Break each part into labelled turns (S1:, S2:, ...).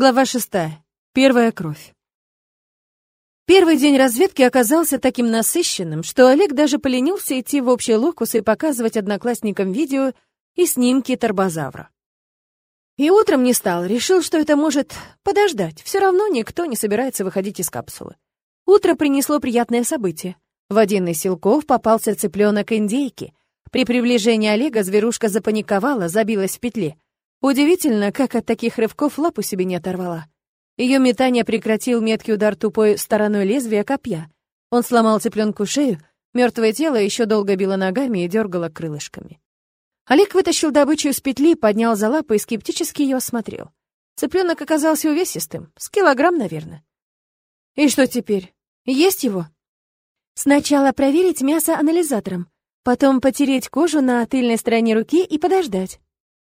S1: Глава шестая. Первая кровь. Первый день разведки оказался таким насыщенным, что Олег даже поленился идти в общий локус и показывать одноклассникам видео и снимки торбозавра. И утром не стал, решил, что это может подождать. Все равно никто не собирается выходить из капсулы. Утро принесло приятное событие. В один из силков попался цыпленок индейки. При приближении Олега зверушка запаниковала, забилась в петле. Удивительно, как от таких рывков лапу себе не оторвала. Ее метание прекратил меткий удар тупой стороной лезвия копья. Он сломал цыпленку шею, мертвое тело еще долго било ногами и дергало крылышками. Олег вытащил добычу из петли, поднял за лапы и скептически ее осмотрел. Цыпленок оказался увесистым, с килограмм, наверное. И что теперь? Есть его? Сначала проверить мясо анализатором, потом потереть кожу на тыльной стороне руки и подождать.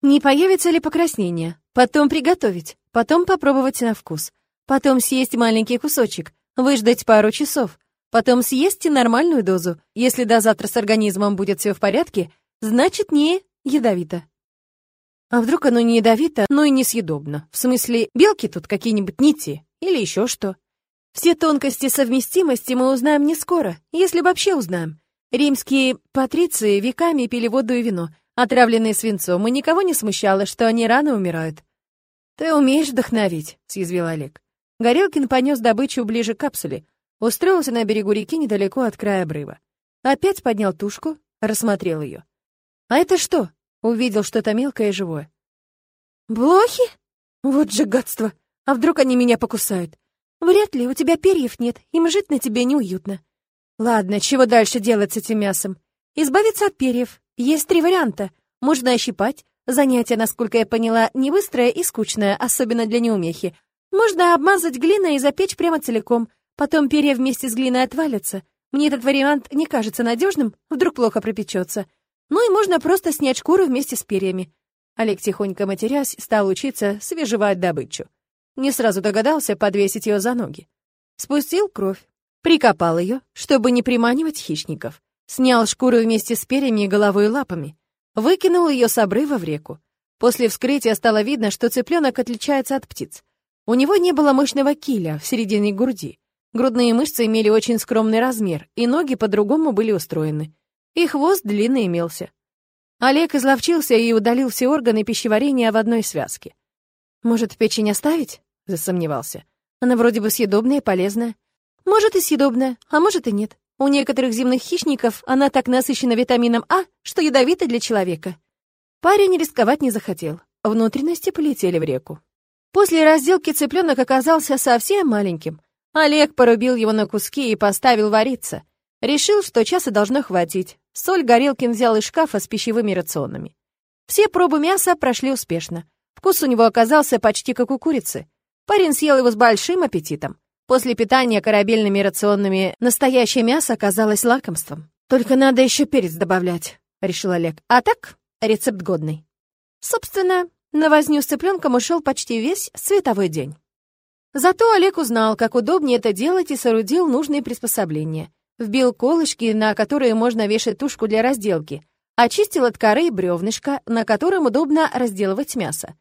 S1: Не появится ли покраснение? Потом приготовить, потом попробовать на вкус. Потом съесть маленький кусочек, выждать пару часов. Потом съесть нормальную дозу. Если до завтра с организмом будет все в порядке, значит не ядовито. А вдруг оно не ядовито, но и несъедобно? В смысле, белки тут какие-нибудь не те? Или еще что? Все тонкости совместимости мы узнаем не скоро, если вообще узнаем. Римские патриции веками пили воду и вино — отравленные свинцом, и никого не смущало, что они рано умирают. «Ты умеешь вдохновить», — съязвил Олег. Горелкин понес добычу ближе к капсуле, устроился на берегу реки недалеко от края обрыва. Опять поднял тушку, рассмотрел ее. «А это что?» — увидел что-то мелкое и живое. «Блохи? Вот же гадство! А вдруг они меня покусают? Вряд ли, у тебя перьев нет, им жить на тебе неуютно. Ладно, чего дальше делать с этим мясом? Избавиться от перьев, есть три варианта. Можно ощипать. Занятие, насколько я поняла, не быстрое и скучное, особенно для неумехи. Можно обмазать глиной и запечь прямо целиком. Потом перья вместе с глиной отвалятся. Мне этот вариант не кажется надежным, вдруг плохо пропечется. Ну и можно просто снять шкуру вместе с перьями. Олег, тихонько матерясь, стал учиться свежевать добычу. Не сразу догадался подвесить ее за ноги. Спустил кровь, прикопал ее, чтобы не приманивать хищников. Снял шкуру вместе с перьями и головой и лапами. Выкинул ее с обрыва в реку. После вскрытия стало видно, что цыпленок отличается от птиц. У него не было мощного киля в середине груди. Грудные мышцы имели очень скромный размер, и ноги по-другому были устроены. И хвост длинный имелся. Олег изловчился и удалил все органы пищеварения в одной связке. «Может, печень оставить?» — засомневался. «Она вроде бы съедобная и полезная». «Может, и съедобная, а может и нет. У некоторых земных хищников она так насыщена витамином А, что ядовита для человека. Парень рисковать не захотел. Внутренности полетели в реку. После разделки цыпленок оказался совсем маленьким. Олег порубил его на куски и поставил вариться. Решил, что часа должно хватить. Соль Горелкин взял из шкафа с пищевыми рационами. Все пробы мяса прошли успешно. Вкус у него оказался почти как у курицы. Парень съел его с большим аппетитом. После питания корабельными рационными настоящее мясо оказалось лакомством. «Только надо еще перец добавлять», — решил Олег. «А так, рецепт годный». Собственно, на возню с цыпленком ушел почти весь световой день. Зато Олег узнал, как удобнее это делать и соорудил нужные приспособления. Вбил колышки, на которые можно вешать тушку для разделки. Очистил от коры бревнышко, на котором удобно разделывать мясо.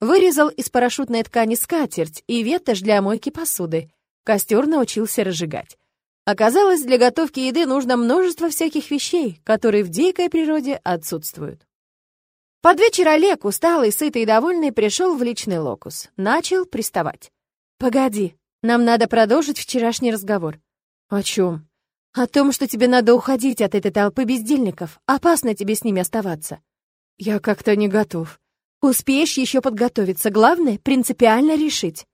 S1: Вырезал из парашютной ткани скатерть и ветошь для мойки посуды. Костер научился разжигать. Оказалось, для готовки еды нужно множество всяких вещей, которые в дикой природе отсутствуют. Под вечер Олег, усталый, сытый и довольный, пришел в личный локус. Начал приставать. «Погоди, нам надо продолжить вчерашний разговор». «О чем?» «О том, что тебе надо уходить от этой толпы бездельников. Опасно тебе с ними оставаться». «Я как-то не готов». «Успеешь еще подготовиться. Главное — принципиально решить».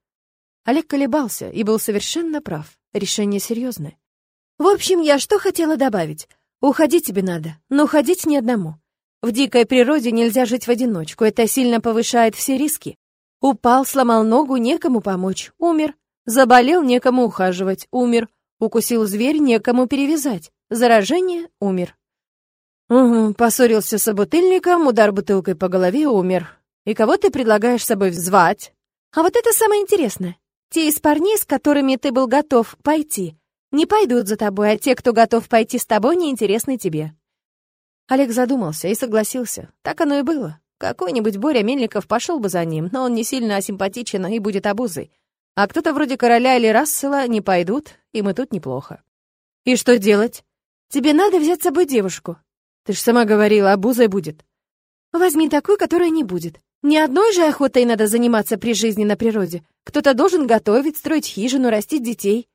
S1: Олег колебался и был совершенно прав. Решение серьезное. В общем, я что хотела добавить? Уходить тебе надо, но уходить не одному. В дикой природе нельзя жить в одиночку, это сильно повышает все риски. Упал, сломал ногу, некому помочь, умер. Заболел, некому ухаживать, умер. Укусил зверь, некому перевязать. Заражение, умер. Угу, поссорился с собутыльником, удар бутылкой по голове, умер. И кого ты предлагаешь с собой звать? А вот это самое интересное. Те из парней, с которыми ты был готов пойти, не пойдут за тобой, а те, кто готов пойти с тобой, неинтересны тебе». Олег задумался и согласился. Так оно и было. Какой-нибудь Боря Мельников пошел бы за ним, но он не сильно асимпатичен и будет обузой. А кто-то вроде короля или Рассела не пойдут, и мы тут неплохо. И что делать? Тебе надо взять с собой девушку. Ты ж сама говорила, обузой будет. Возьми такую, которая не будет. Ни одной же охотой надо заниматься при жизни на природе. Кто-то должен готовить, строить хижину, растить детей.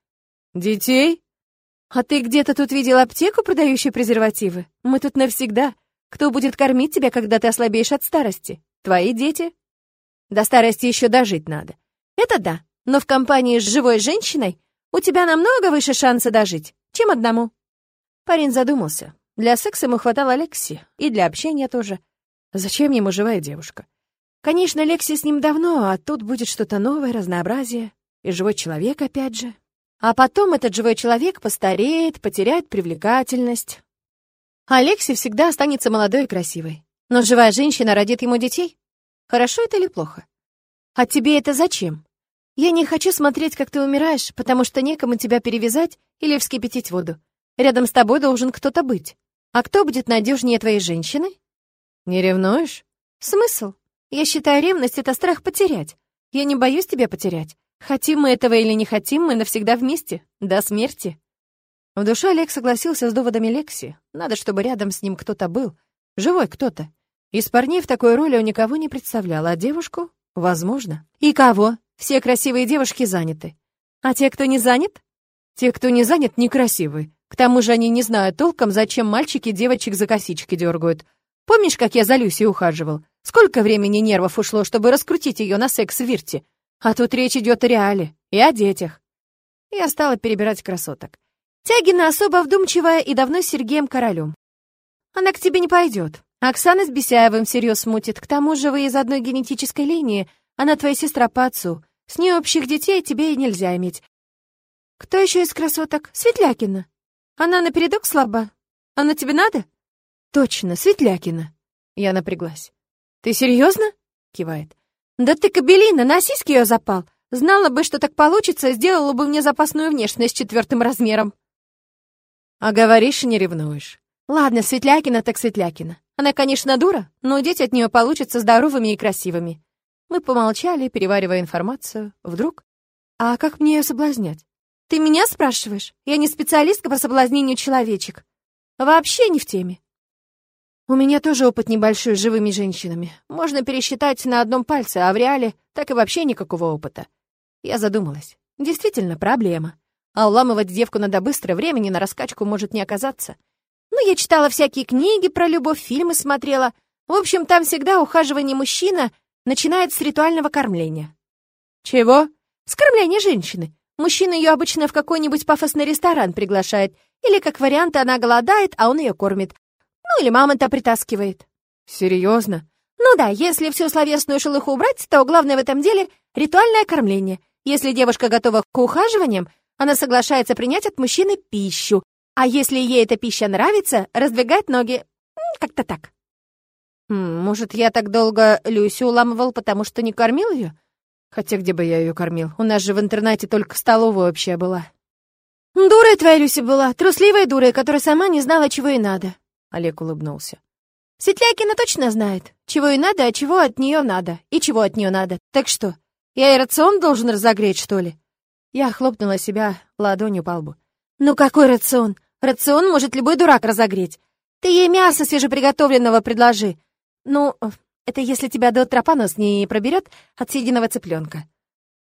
S1: Детей? А ты где-то тут видел аптеку, продающую презервативы? Мы тут навсегда. Кто будет кормить тебя, когда ты ослабеешь от старости? Твои дети? До старости еще дожить надо. Это да, но в компании с живой женщиной у тебя намного выше шанса дожить, чем одному. Парень задумался. Для секса ему хватало Лекси, и для общения тоже. Зачем ему живая девушка? Конечно, Лекси с ним давно, а тут будет что-то новое, разнообразие. И живой человек опять же. А потом этот живой человек постареет, потеряет привлекательность. А Лекси всегда останется молодой и красивой. Но живая женщина родит ему детей. Хорошо это или плохо? А тебе это зачем? Я не хочу смотреть, как ты умираешь, потому что некому тебя перевязать или вскипятить воду. Рядом с тобой должен кто-то быть. А кто будет надежнее твоей женщины? Не ревнуешь? Смысл? Я считаю, ревность — это страх потерять. Я не боюсь тебя потерять. Хотим мы этого или не хотим, мы навсегда вместе. До смерти. В душе Олег согласился с доводами Лекси. Надо, чтобы рядом с ним кто-то был. Живой кто-то. Из парней в такой роли он никого не представлял, а девушку — возможно. И кого? Все красивые девушки заняты. А те, кто не занят? Те, кто не занят, некрасивые. К тому же они не знают толком, зачем мальчики девочек за косички дергают. Помнишь, как я за Люсей ухаживал? Сколько времени нервов ушло, чтобы раскрутить ее на секс в Вирте? А тут речь идет о реале и о детях. Я стала перебирать красоток. Тягина особо вдумчивая и давно с Сергеем Королем. Она к тебе не пойдет. Оксана с Бесяевым всерьез смутит. К тому же вы из одной генетической линии. Она твоя сестра по отцу. С ней общих детей тебе и нельзя иметь. Кто еще из красоток? Светлякина. Она напередок слаба. Она тебе надо? Точно, Светлякина. Я напряглась. «Ты серьезно?» — кивает. «Да ты, кабелина, на сиськи ее запал. Знала бы, что так получится, сделала бы мне запасную внешность четвертым размером». «А говоришь, не ревнуешь». «Ладно, Светлякина так Светлякина. Она, конечно, дура, но дети от нее получатся здоровыми и красивыми». Мы помолчали, переваривая информацию. Вдруг? «А как мне ее соблазнять?» «Ты меня спрашиваешь? Я не специалистка по соблазнению человечек. Вообще не в теме. У меня тоже опыт небольшой с живыми женщинами. Можно пересчитать на одном пальце, а в реале так и вообще никакого опыта. Я задумалась. Действительно, проблема. А уламывать девку надо быстро, времени на раскачку может не оказаться. Ну, я читала всякие книги про любовь, фильмы смотрела. В общем, там всегда ухаживание мужчина начинает с ритуального кормления. Чего? С кормления женщины. Мужчина ее обычно в какой-нибудь пафосный ресторан приглашает. Или, как вариант, она голодает, а он ее кормит. Ну или мама-то притаскивает. Серьезно? Ну да, если всю словесную шелуху убрать, то главное в этом деле — ритуальное кормление. Если девушка готова к ухаживаниям, она соглашается принять от мужчины пищу. А если ей эта пища нравится, раздвигать ноги. Как-то так. Может, я так долго Люсю уламывал, потому что не кормил ее? Хотя где бы я ее кормил? У нас же в интернате только столовая общая была. Дурая твоя Люся была, трусливая дурая, которая сама не знала, чего ей надо. Олег улыбнулся. Светлякина точно знает, чего ей надо, а чего от нее надо, и чего от нее надо. Так что, я и рацион должен разогреть, что ли? Я хлопнула себя ладонью по лбу. Ну какой рацион? Рацион может любой дурак разогреть. Ты ей мясо свежеприготовленного предложи. Ну, это если тебя до утра понос не проберет от съеденного цыпленка.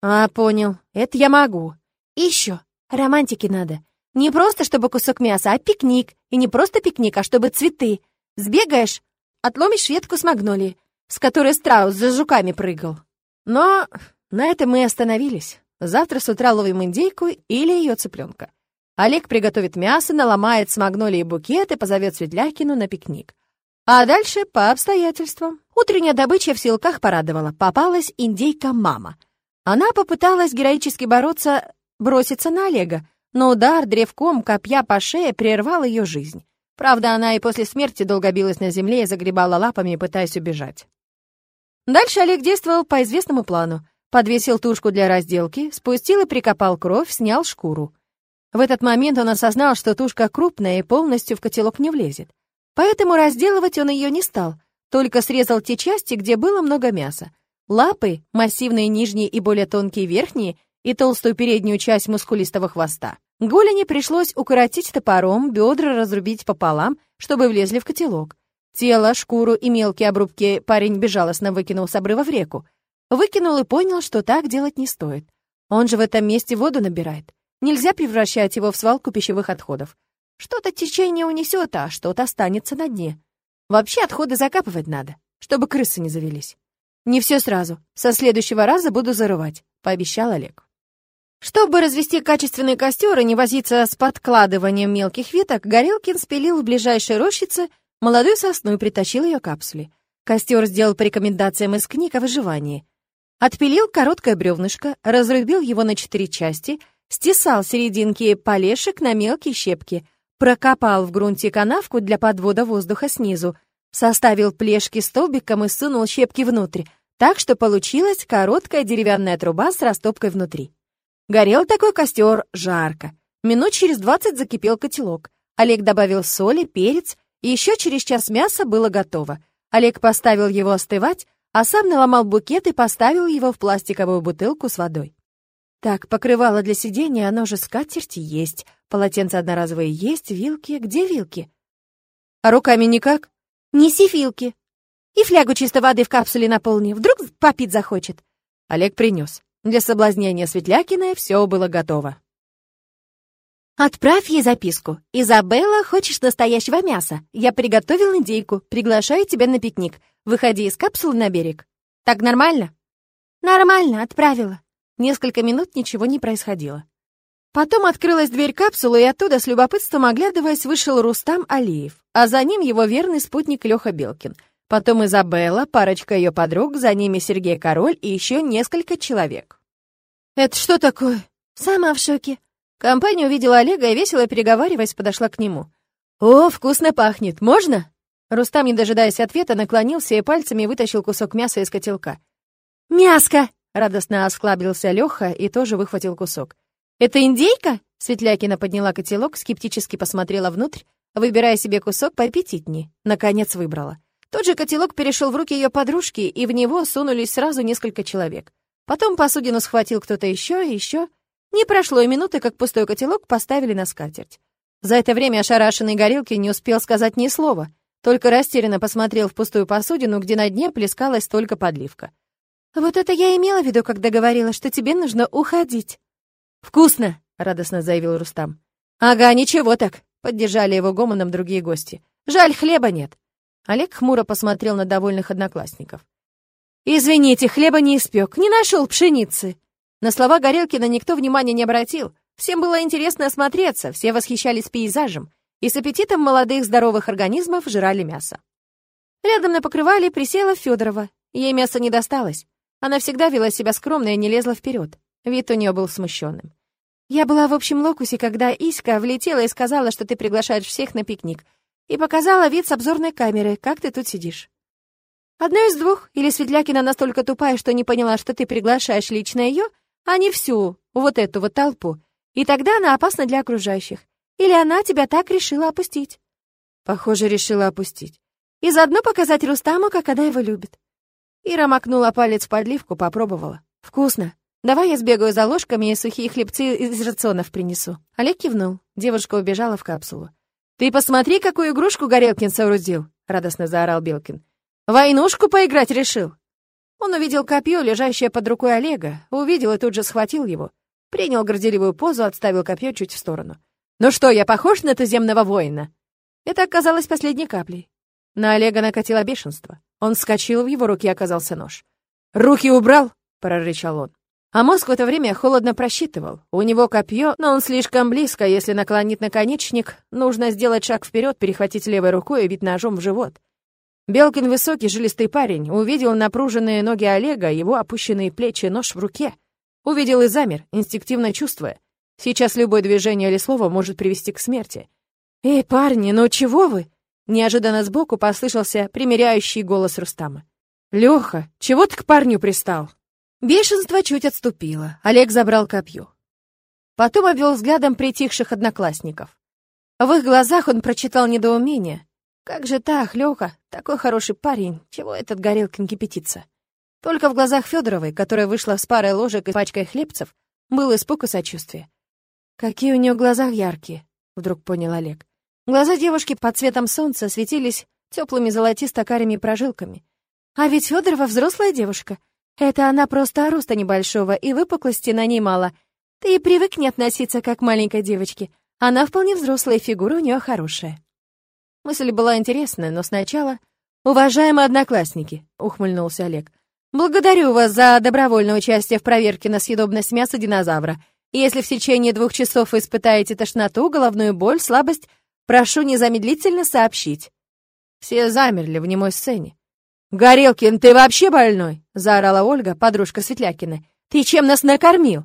S1: А, понял. Это я могу. И еще, романтики надо. Не просто, чтобы кусок мяса, а пикник. И не просто пикник, а чтобы цветы. Сбегаешь, отломишь ветку с магнолии, с которой страус за жуками прыгал. Но на этом мы и остановились. Завтра с утра ловим индейку или ее цыпленка. Олег приготовит мясо, наломает с магнолии букет и позовет Светлякину на пикник. А дальше по обстоятельствам. Утренняя добыча в силках порадовала. Попалась индейка-мама. Она попыталась героически бороться, броситься на Олега, но удар древком копья по шее прервал ее жизнь. Правда, она и после смерти долго билась на земле и загребала лапами, пытаясь убежать. Дальше Олег действовал по известному плану. Подвесил тушку для разделки, спустил и прикопал кровь, снял шкуру. В этот момент он осознал, что тушка крупная и полностью в котелок не влезет. Поэтому разделывать он ее не стал, только срезал те части, где было много мяса. Лапы, массивные нижние и более тонкие верхние, и толстую переднюю часть мускулистого хвоста. Голени пришлось укоротить топором, бедра разрубить пополам, чтобы влезли в котелок. Тело, шкуру и мелкие обрубки парень безжалостно выкинул с обрыва в реку. Выкинул и понял, что так делать не стоит. Он же в этом месте воду набирает. Нельзя превращать его в свалку пищевых отходов. Что-то течение унесет, а что-то останется на дне. Вообще отходы закапывать надо, чтобы крысы не завелись. Не все сразу. Со следующего раза буду зарывать, пообещал Олег. Чтобы развести качественный костер и не возиться с подкладыванием мелких веток, Горелкин спилил в ближайшей рощице молодую сосну и притащил ее капсуле. Костер сделал по рекомендациям из книг о выживании. Отпилил короткое бревнышко, разрубил его на четыре части, стесал серединки полешек на мелкие щепки, прокопал в грунте канавку для подвода воздуха снизу, составил плешки столбиком и сунул щепки внутрь, так что получилась короткая деревянная труба с растопкой внутри. Горел такой костер жарко. Минут через двадцать закипел котелок. Олег добавил соли, перец, и еще через час мясо было готово. Олег поставил его остывать, а сам наломал букет и поставил его в пластиковую бутылку с водой. Так, покрывало для сидения, оно же скатерти есть, полотенца одноразовые есть, вилки, где вилки? А руками никак? Неси вилки. И флягу чистой воды в капсуле наполни, вдруг попить захочет. Олег принес. Для соблазнения Светлякиной все было готово. «Отправь ей записку. Изабелла, хочешь настоящего мяса? Я приготовил индейку. Приглашаю тебя на пикник. Выходи из капсулы на берег. Так нормально?» «Нормально, отправила». Несколько минут ничего не происходило. Потом открылась дверь капсулы, и оттуда, с любопытством оглядываясь, вышел Рустам Алиев, а за ним его верный спутник Леха Белкин — Потом Изабелла, парочка ее подруг, за ними Сергей Король и еще несколько человек. «Это что такое?» «Сама в шоке». Компания увидела Олега и, весело переговариваясь, подошла к нему. «О, вкусно пахнет! Можно?» Рустам, не дожидаясь ответа, наклонился и пальцами вытащил кусок мяса из котелка. «Мяско!» — радостно осклабился Леха и тоже выхватил кусок. «Это индейка?» — Светлякина подняла котелок, скептически посмотрела внутрь, выбирая себе кусок поаппетитнее. Наконец выбрала. Тот же котелок перешел в руки ее подружки, и в него сунулись сразу несколько человек. Потом посудину схватил кто-то еще и еще. Не прошло и минуты, как пустой котелок поставили на скатерть. За это время ошарашенный горелки не успел сказать ни слова, только растерянно посмотрел в пустую посудину, где на дне плескалась только подливка. «Вот это я имела в виду, когда говорила, что тебе нужно уходить». «Вкусно!» — радостно заявил Рустам. «Ага, ничего так!» — поддержали его гомоном другие гости. «Жаль, хлеба нет». Олег хмуро посмотрел на довольных одноклассников. «Извините, хлеба не испек, не нашел пшеницы». На слова Горелкина никто внимания не обратил. Всем было интересно осмотреться, все восхищались пейзажем и с аппетитом молодых здоровых организмов жрали мясо. Рядом на покрывале присела Федорова. Ей мясо не досталось. Она всегда вела себя скромно и не лезла вперед. Вид у нее был смущенным. «Я была в общем локусе, когда Иська влетела и сказала, что ты приглашаешь всех на пикник и показала вид с обзорной камеры, как ты тут сидишь. Одно из двух, или Светлякина настолько тупая, что не поняла, что ты приглашаешь лично ее, а не всю, вот эту вот толпу, и тогда она опасна для окружающих. Или она тебя так решила опустить. Похоже, решила опустить. И заодно показать Рустаму, как она его любит. Ира макнула палец в подливку, попробовала. «Вкусно. Давай я сбегаю за ложками и сухие хлебцы из рационов принесу». Олег кивнул. Девушка убежала в капсулу. «Ты посмотри, какую игрушку Горелкин соорудил!» — радостно заорал Белкин. «Войнушку поиграть решил!» Он увидел копье, лежащее под рукой Олега, увидел и тут же схватил его. Принял горделивую позу, отставил копье чуть в сторону. «Ну что, я похож на туземного воина?» Это оказалось последней каплей. На Олега накатило бешенство. Он вскочил, в его руке оказался нож. «Руки убрал!» — прорычал он. А мозг в это время холодно просчитывал. У него копье, но он слишком близко, если наклонит наконечник, нужно сделать шаг вперед, перехватить левой рукой и бить ножом в живот. Белкин высокий, жилистый парень, увидел напруженные ноги Олега, его опущенные плечи, нож в руке. Увидел и замер, инстинктивно чувствуя. Сейчас любое движение или слово может привести к смерти. «Эй, парни, ну чего вы?» Неожиданно сбоку послышался примиряющий голос Рустама. «Лёха, чего ты к парню пристал?» Бешенство чуть отступило. Олег забрал копье. Потом обвел взглядом притихших одноклассников. В их глазах он прочитал недоумение. Как же так, Лёха, такой хороший парень, чего этот Горелкин кипятится? Только в глазах Федоровой, которая вышла с парой ложек и пачкой хлебцев, был испуг и сочувствие. «Какие у нее глаза яркие», — вдруг понял Олег. Глаза девушки под цветом солнца светились теплыми золотисто-карими прожилками. А ведь Федорова взрослая девушка. Это она просто роста небольшого, и выпуклости на ней мало. Ты и привык не относиться как к маленькой девочке. Она вполне взрослая, фигура у нее хорошая. Мысль была интересная, но сначала... «Уважаемые одноклассники», — ухмыльнулся Олег, — Благодарю вас за добровольное участие в проверке на съедобность мяса динозавра. Если в течение двух часов вы испытаете тошноту, головную боль, слабость, прошу незамедлительно сообщить. Все замерли в немой сцене. «Горелкин, ты вообще больной?» — заорала Ольга, подружка Светлякина. «Ты чем нас накормил?»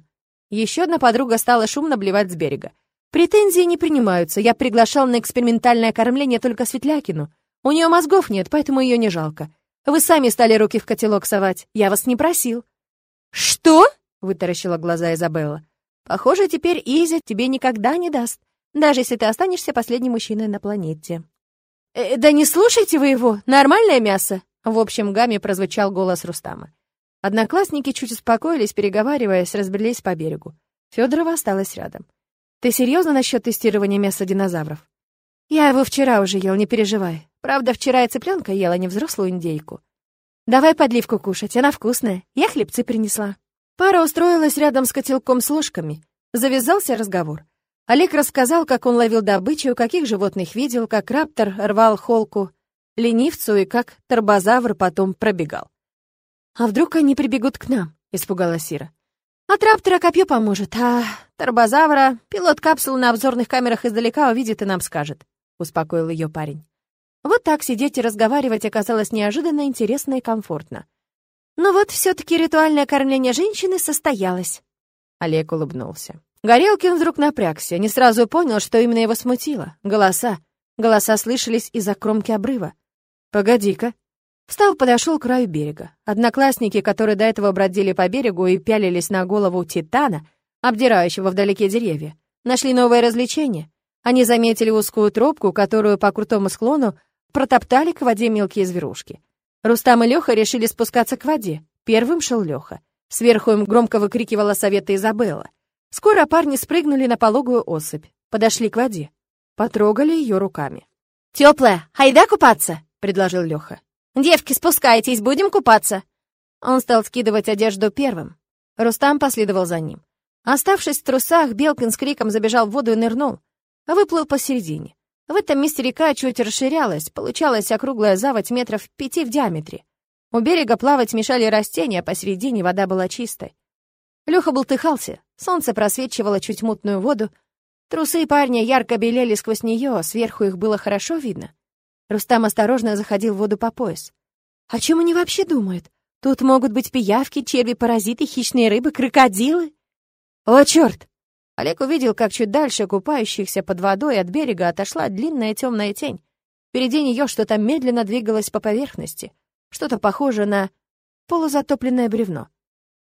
S1: Еще одна подруга стала шумно блевать с берега. «Претензии не принимаются. Я приглашал на экспериментальное кормление только Светлякину. У нее мозгов нет, поэтому ее не жалко. Вы сами стали руки в котелок совать. Я вас не просил». «Что?» — вытаращила глаза Изабелла. «Похоже, теперь Изя тебе никогда не даст, даже если ты останешься последним мужчиной на планете». «Э, «Да не слушайте вы его! Нормальное мясо!» В общем гамме прозвучал голос Рустама. Одноклассники чуть успокоились, переговариваясь, разбрелись по берегу. Федорова осталась рядом. «Ты серьезно насчет тестирования мяса динозавров?» «Я его вчера уже ел, не переживай. Правда, вчера я цыпленка ела, не взрослую индейку. Давай подливку кушать, она вкусная. Я хлебцы принесла. Пара устроилась рядом с котелком с ложками. Завязался разговор. Олег рассказал, как он ловил добычу, каких животных видел, как раптор рвал холку ленивцу и как торбозавр потом пробегал. «А вдруг они прибегут к нам?» — испугалась Сира. «От раптора копье поможет, а торбозавра пилот капсулы на обзорных камерах издалека увидит и нам скажет», — успокоил ее парень. Вот так сидеть и разговаривать оказалось неожиданно интересно и комфортно. Но вот все-таки ритуальное кормление женщины состоялось. Олег улыбнулся. Горелкин вдруг напрягся, не сразу понял, что именно его смутило. Голоса. Голоса слышались из-за кромки обрыва. «Погоди-ка». Встал, подошел к краю берега. Одноклассники, которые до этого бродили по берегу и пялились на голову Титана, обдирающего вдалеке деревья, нашли новое развлечение. Они заметили узкую тропку, которую по крутому склону Протоптали к воде мелкие зверушки. Рустам и Леха решили спускаться к воде. Первым шел Леха. Сверху им громко выкрикивала совета Изабелла. Скоро парни спрыгнули на пологую осыпь, подошли к воде, потрогали ее руками. «Теплая, хайда купаться!» — предложил Леха. «Девки, спускайтесь, будем купаться!» Он стал скидывать одежду первым. Рустам последовал за ним. Оставшись в трусах, Белкин с криком забежал в воду и нырнул, выплыл посередине. В этом месте река чуть расширялась, получалась округлая заводь метров пяти в диаметре. У берега плавать мешали растения, а посередине вода была чистой. Лёха бултыхался, солнце просвечивало чуть мутную воду, трусы парня ярко белели сквозь неё, сверху их было хорошо видно. Рустам осторожно заходил в воду по пояс. О чем они вообще думают? Тут могут быть пиявки, черви, паразиты, хищные рыбы, крокодилы. О, чёрт! Олег увидел, как чуть дальше купающихся под водой от берега отошла длинная темная тень. Впереди нее что-то медленно двигалось по поверхности, что-то похожее на полузатопленное бревно.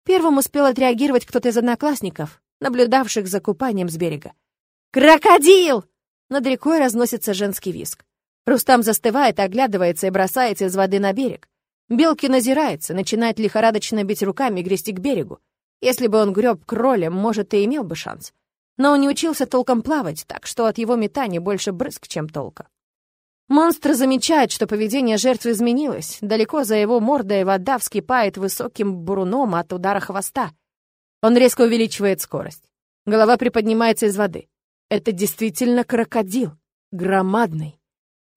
S1: Первым успел отреагировать кто-то из одноклассников, наблюдавших за купанием с берега. «Крокодил!» Над рекой разносится женский виск. Рустам застывает, оглядывается и бросается из воды на берег. Белки назирается, начинает лихорадочно бить руками и грести к берегу. Если бы он греб кролем, может, и имел бы шанс но он не учился толком плавать, так что от его метания больше брызг, чем толка. Монстр замечает, что поведение жертвы изменилось. Далеко за его мордой вода вскипает высоким буруном от удара хвоста. Он резко увеличивает скорость. Голова приподнимается из воды. Это действительно крокодил. Громадный.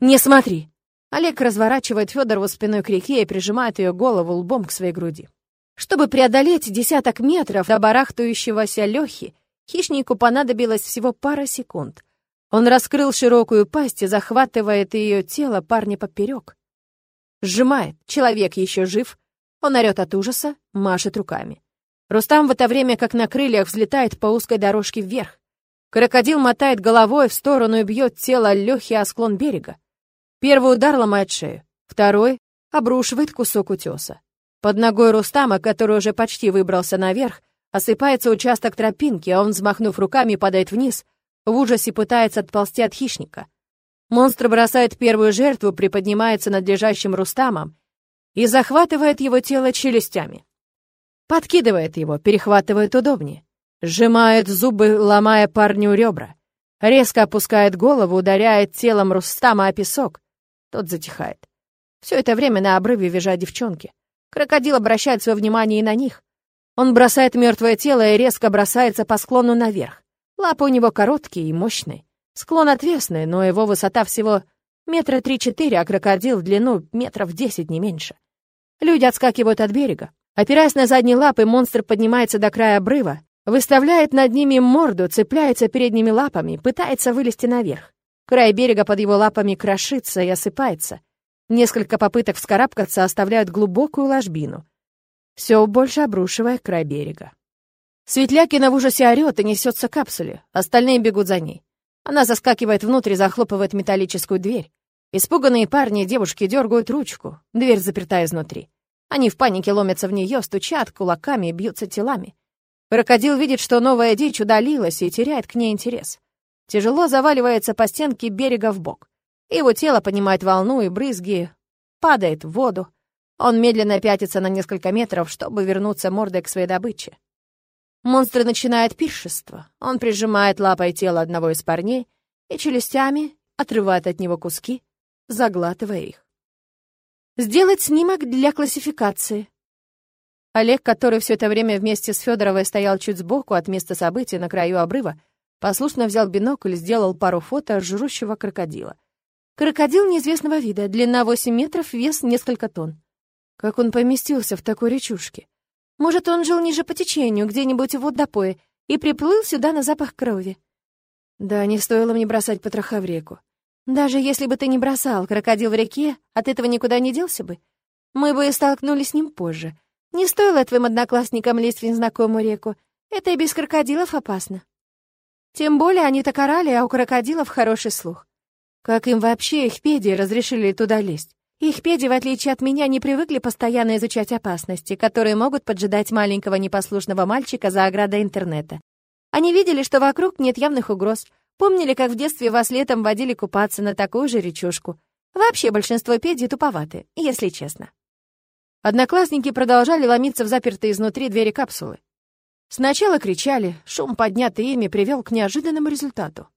S1: «Не смотри!» Олег разворачивает Федорову спиной к реке и прижимает ее голову лбом к своей груди. Чтобы преодолеть десяток метров до барахтающегося Лехи, Хищнику понадобилось всего пара секунд. Он раскрыл широкую пасть и захватывает ее тело парня поперек. Сжимает. Человек еще жив. Он орет от ужаса, машет руками. Рустам в это время, как на крыльях, взлетает по узкой дорожке вверх. Крокодил мотает головой в сторону и бьет тело Лехи о склон берега. Первый удар ломает шею, второй обрушивает кусок утеса. Под ногой Рустама, который уже почти выбрался наверх, Осыпается участок тропинки, а он, взмахнув руками, падает вниз, в ужасе пытается отползти от хищника. Монстр бросает первую жертву, приподнимается над лежащим Рустамом и захватывает его тело челюстями. Подкидывает его, перехватывает удобнее. Сжимает зубы, ломая парню ребра. Резко опускает голову, ударяет телом Рустама о песок. Тот затихает. Все это время на обрыве визжат девчонки. Крокодил обращает свое внимание и на них. Он бросает мертвое тело и резко бросается по склону наверх. Лапы у него короткие и мощные. Склон отвесный, но его высота всего метра три-четыре, а крокодил в длину метров десять, не меньше. Люди отскакивают от берега. Опираясь на задние лапы, монстр поднимается до края обрыва, выставляет над ними морду, цепляется передними лапами, пытается вылезти наверх. Край берега под его лапами крошится и осыпается. Несколько попыток вскарабкаться оставляют глубокую ложбину, все больше обрушивая край берега. Светлякина в ужасе орёт и несется к капсуле, остальные бегут за ней. Она заскакивает внутрь и захлопывает металлическую дверь. Испуганные парни и девушки дергают ручку, дверь заперта изнутри. Они в панике ломятся в нее, стучат кулаками и бьются телами. Крокодил видит, что новая дичь удалилась и теряет к ней интерес. Тяжело заваливается по стенке берега в бок. Его тело поднимает волну и брызги, падает в воду. Он медленно пятится на несколько метров, чтобы вернуться мордой к своей добыче. Монстр начинает пиршество. Он прижимает лапой тело одного из парней и челюстями отрывает от него куски, заглатывая их. Сделать снимок для классификации. Олег, который все это время вместе с Федоровой стоял чуть сбоку от места событий на краю обрыва, послушно взял бинокль и сделал пару фото жрущего крокодила. Крокодил неизвестного вида, длина 8 метров, вес несколько тонн. Как он поместился в такой речушке? Может, он жил ниже по течению, где-нибудь в водопое, и приплыл сюда на запах крови. Да, не стоило мне бросать потроха в реку. Даже если бы ты не бросал крокодил в реке, от этого никуда не делся бы. Мы бы столкнулись с ним позже. Не стоило твоим одноклассникам лезть в незнакомую реку. Это и без крокодилов опасно. Тем более они так орали, а у крокодилов хороший слух. Как им вообще их педи разрешили туда лезть? Их педи, в отличие от меня, не привыкли постоянно изучать опасности, которые могут поджидать маленького непослушного мальчика за оградой интернета. Они видели, что вокруг нет явных угроз, помнили, как в детстве вас летом водили купаться на такую же речушку. Вообще большинство педи туповаты, если честно. Одноклассники продолжали ломиться в запертые изнутри двери капсулы. Сначала кричали, шум, поднятый ими, привел к неожиданному результату.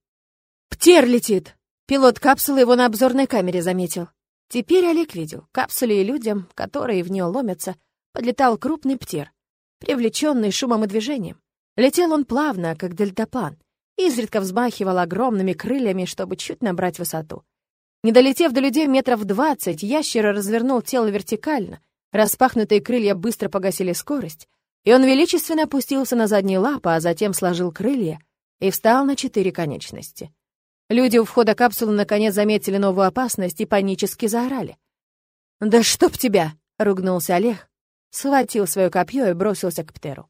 S1: «Птер летит!» Пилот капсулы его на обзорной камере заметил. Теперь Олег видел, капсуле и людям, которые в нее ломятся, подлетал крупный птер, привлеченный шумом и движением. Летел он плавно, как дельтаплан, изредка взмахивал огромными крыльями, чтобы чуть набрать высоту. Не долетев до людей метров двадцать, ящер развернул тело вертикально, распахнутые крылья быстро погасили скорость, и он величественно опустился на задние лапы, а затем сложил крылья и встал на четыре конечности. Люди у входа капсулы наконец заметили новую опасность и панически заорали. «Да чтоб тебя!» — ругнулся Олег, схватил свое копье и бросился к Птеру.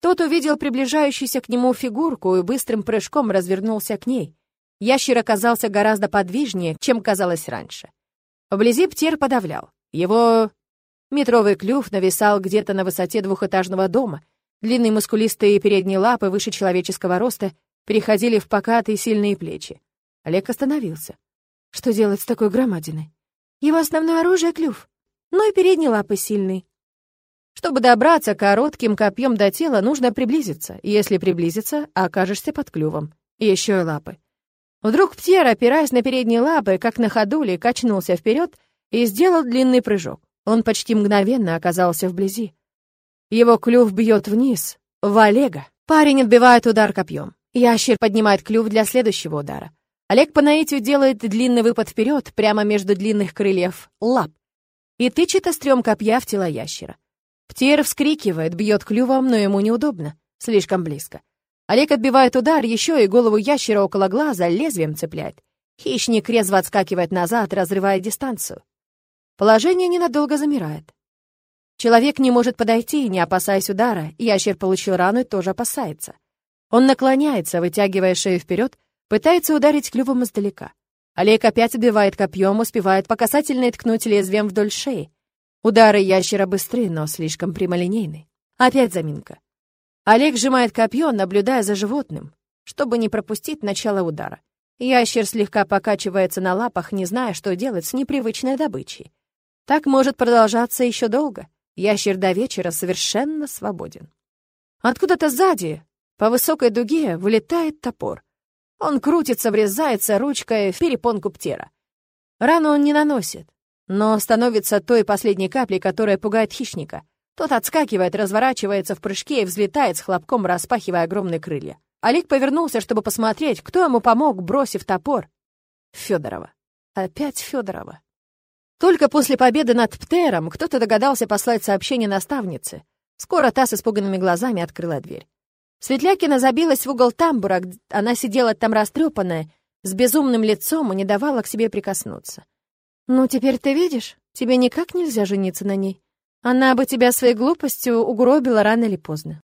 S1: Тот увидел приближающуюся к нему фигурку и быстрым прыжком развернулся к ней. Ящер оказался гораздо подвижнее, чем казалось раньше. Вблизи Птер подавлял. Его метровый клюв нависал где-то на высоте двухэтажного дома, длинные мускулистые передние лапы выше человеческого роста переходили в покатые сильные плечи. Олег остановился. Что делать с такой громадиной? Его основное оружие — клюв, но и передние лапы сильные. Чтобы добраться коротким копьем до тела, нужно приблизиться. Если приблизиться, окажешься под клювом. Еще и лапы. Вдруг Птер, опираясь на передние лапы, как на ходуле, качнулся вперед и сделал длинный прыжок. Он почти мгновенно оказался вблизи. Его клюв бьет вниз, в Олега. Парень отбивает удар копьем. Ящер поднимает клюв для следующего удара. Олег по наитию делает длинный выпад вперед, прямо между длинных крыльев лап, и тычет острем копья в тело ящера. Птер вскрикивает, бьет клювом, но ему неудобно, слишком близко. Олег отбивает удар, еще и голову ящера около глаза лезвием цепляет. Хищник резво отскакивает назад, разрывая дистанцию. Положение ненадолго замирает. Человек не может подойти, не опасаясь удара, ящер получил рану и тоже опасается. Он наклоняется, вытягивая шею вперед, пытается ударить клювом издалека. Олег опять отбивает копьем, успевает по касательной ткнуть лезвием вдоль шеи. Удары ящера быстры, но слишком прямолинейны. Опять заминка. Олег сжимает копье, наблюдая за животным, чтобы не пропустить начало удара. Ящер слегка покачивается на лапах, не зная, что делать с непривычной добычей. Так может продолжаться еще долго. Ящер до вечера совершенно свободен. Откуда-то сзади, по высокой дуге, вылетает топор. Он крутится, врезается ручкой в перепонку птера. Рану он не наносит, но становится той последней каплей, которая пугает хищника. Тот отскакивает, разворачивается в прыжке и взлетает с хлопком, распахивая огромные крылья. Олег повернулся, чтобы посмотреть, кто ему помог, бросив топор. Федорова. Опять Федорова. Только после победы над Птером кто-то догадался послать сообщение наставнице. Скоро та с испуганными глазами открыла дверь. Светлякина забилась в угол тамбура, она сидела там растрепанная, с безумным лицом и не давала к себе прикоснуться. «Ну, теперь ты видишь, тебе никак нельзя жениться на ней. Она бы тебя своей глупостью угробила рано или поздно».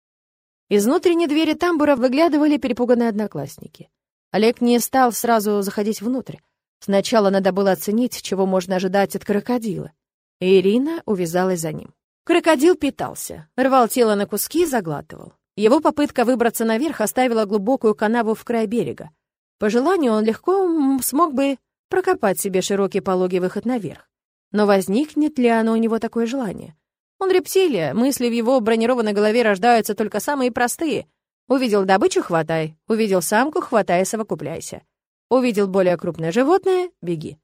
S1: Из внутренней двери тамбура выглядывали перепуганные одноклассники. Олег не стал сразу заходить внутрь. Сначала надо было оценить, чего можно ожидать от крокодила. Ирина увязалась за ним. Крокодил питался, рвал тело на куски и заглатывал. Его попытка выбраться наверх оставила глубокую канаву в край берега. По желанию он легко смог бы прокопать себе широкий пологий выход наверх. Но возникнет ли оно у него такое желание? Он рептилия, мысли в его бронированной голове рождаются только самые простые. Увидел добычу — хватай, увидел самку — хватай и совокупляйся. Увидел более крупное животное — беги.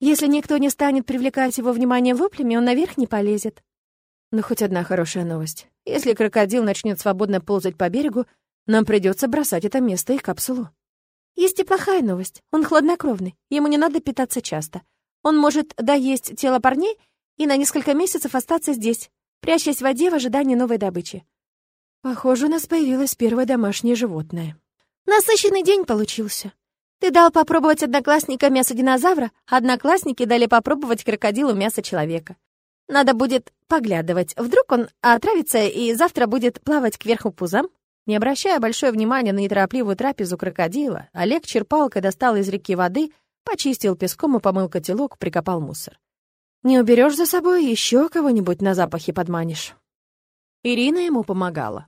S1: Если никто не станет привлекать его внимание воплями, он наверх не полезет. Но хоть одна хорошая новость. Если крокодил начнет свободно ползать по берегу, нам придется бросать это место и капсулу. Есть и плохая новость. Он хладнокровный, ему не надо питаться часто. Он может доесть тело парней — и на несколько месяцев остаться здесь, прячась в воде в ожидании новой добычи. Похоже, у нас появилось первое домашнее животное. Насыщенный день получился. Ты дал попробовать одноклассника мясо динозавра, а одноклассники дали попробовать крокодилу мясо человека. Надо будет поглядывать. Вдруг он отравится и завтра будет плавать кверху пузом? Не обращая большое внимания на неторопливую трапезу крокодила, Олег черпалкой достал из реки воды, почистил песком и помыл котелок, прикопал мусор. Не уберешь за собой, еще кого-нибудь на запахе подманишь. Ирина ему помогала.